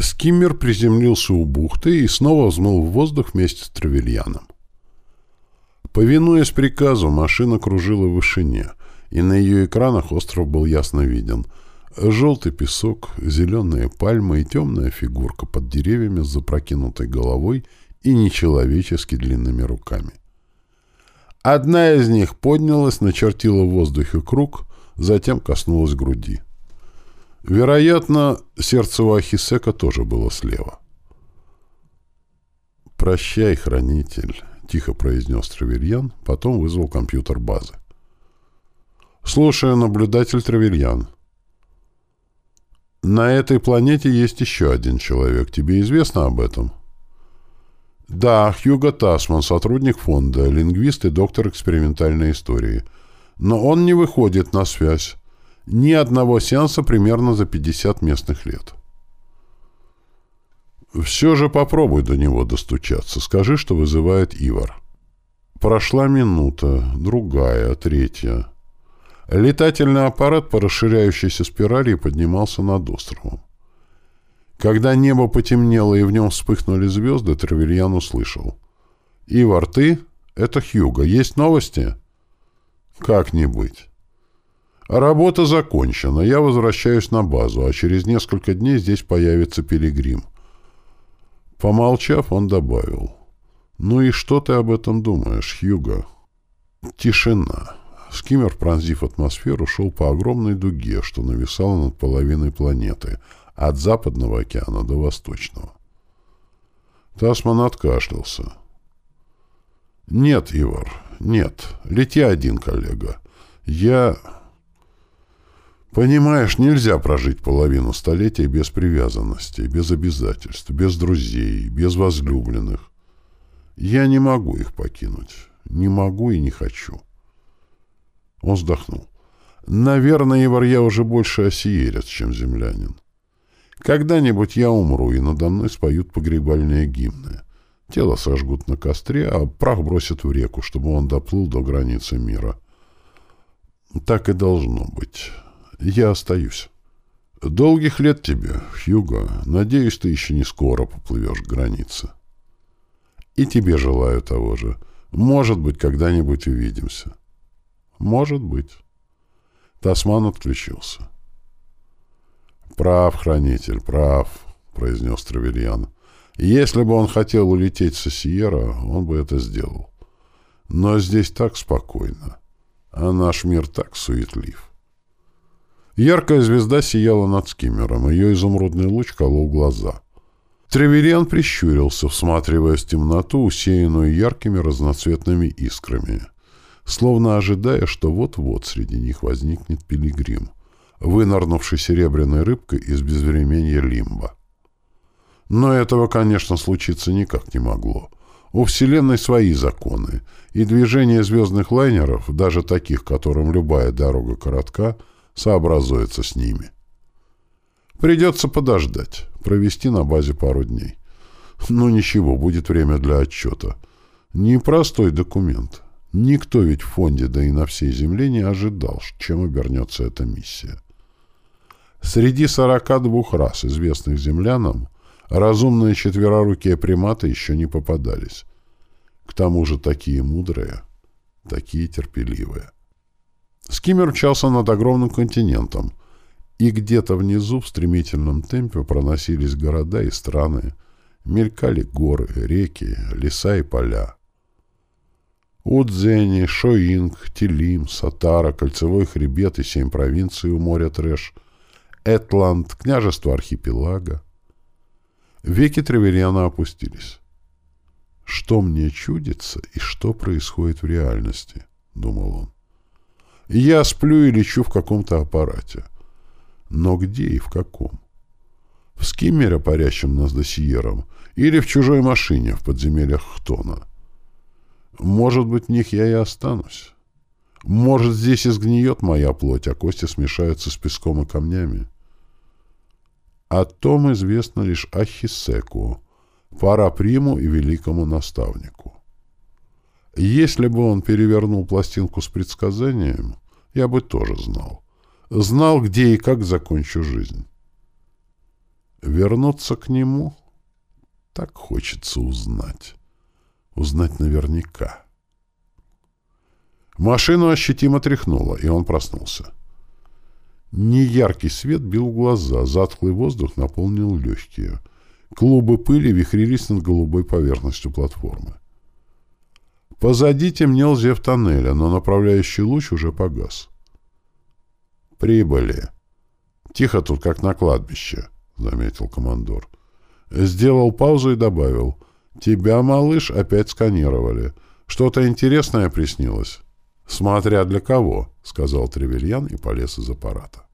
Скиммер приземлился у бухты и снова взмыл в воздух вместе с Травельяном. Повинуясь приказу, машина кружила в вышине, и на ее экранах остров был ясно виден. Желтый песок, зеленые пальмы и темная фигурка под деревьями с запрокинутой головой и нечеловечески длинными руками. Одна из них поднялась, начертила в воздухе круг, затем коснулась груди. Вероятно, сердце у Ахисека тоже было слева. «Прощай, хранитель», — тихо произнес Травельян, потом вызвал компьютер базы. «Слушаю, наблюдатель Травельян. На этой планете есть еще один человек. Тебе известно об этом?» «Да, Хьюго Тасман, сотрудник фонда, лингвист и доктор экспериментальной истории. Но он не выходит на связь. Ни одного сеанса примерно за 50 местных лет. Все же попробуй до него достучаться. Скажи, что вызывает Ивар. Прошла минута, другая, третья. Летательный аппарат по расширяющейся спирали поднимался над островом. Когда небо потемнело и в нем вспыхнули звезды, Тревельян услышал. «Ивар, ты? Это Хьюго. Есть новости?» «Как не быть?» Работа закончена. Я возвращаюсь на базу, а через несколько дней здесь появится пилигрим. Помолчав, он добавил. «Ну и что ты об этом думаешь, Хьюго?» Тишина. Скиммер, пронзив атмосферу, шел по огромной дуге, что нависала над половиной планеты, от Западного океана до Восточного. Тасман откашлялся. «Нет, Ивар, нет. Лети один, коллега. Я...» Понимаешь, нельзя прожить половину столетия без привязанности, без обязательств, без друзей, без возлюбленных. Я не могу их покинуть. Не могу и не хочу. Он вздохнул. Наверное, Ивар, я уже больше осиерец, чем землянин. Когда-нибудь я умру, и надо мной споют погребальные гимны. Тело сожгут на костре, а прах бросят в реку, чтобы он доплыл до границы мира. Так и должно быть». Я остаюсь. Долгих лет тебе, Хьюго. Надеюсь, ты еще не скоро поплывешь к границе. И тебе желаю того же. Может быть, когда-нибудь увидимся. Может быть. Тасман отключился. «Прав, хранитель, прав», — произнес Травельян. «Если бы он хотел улететь со Сиера, он бы это сделал. Но здесь так спокойно, а наш мир так суетлив». Яркая звезда сияла над скиммером, ее изумрудный луч колол глаза. Тревериан прищурился, всматриваясь в темноту, усеянную яркими разноцветными искрами, словно ожидая, что вот-вот среди них возникнет пилигрим, вынырнувший серебряной рыбкой из безвременья лимба. Но этого, конечно, случиться никак не могло. У Вселенной свои законы, и движение звездных лайнеров, даже таких, которым любая дорога коротка — сообразуется с ними. Придется подождать, провести на базе пару дней. Ну ничего, будет время для отчета. Непростой документ. Никто ведь в фонде, да и на всей Земле не ожидал, чем обернется эта миссия. Среди 42 рас, известных землянам, разумные четверорукие приматы еще не попадались. К тому же такие мудрые, такие терпеливые. Скиммер мчался над огромным континентом, и где-то внизу в стремительном темпе проносились города и страны, мелькали горы, реки, леса и поля. Удзени, Шоинг, Тилим, Сатара, Кольцевой хребет и семь провинций у моря Трэш, Этланд, княжество архипелага. Веки Треверьяна опустились. «Что мне чудится и что происходит в реальности?» — думал он. Я сплю и лечу в каком-то аппарате. Но где и в каком? В скиммере, парящем над досьером, или в чужой машине в подземельях Хтона? Может быть, в них я и останусь. Может, здесь изгниет моя плоть, а кости смешаются с песком и камнями. О том известно лишь Ахисеку, Параприму и великому наставнику. Если бы он перевернул пластинку с предсказанием, я бы тоже знал. Знал, где и как закончу жизнь. Вернуться к нему? Так хочется узнать. Узнать наверняка. Машину ощутимо тряхнуло, и он проснулся. Неяркий свет бил в глаза, затхлый воздух наполнил легкие. Клубы пыли вихрились над голубой поверхностью платформы. Позади темнел зев тоннеля, но направляющий луч уже погас. «Прибыли. Тихо тут, как на кладбище», — заметил командор. Сделал паузу и добавил. «Тебя, малыш, опять сканировали. Что-то интересное приснилось?» «Смотря для кого», — сказал Тревельян и полез из аппарата.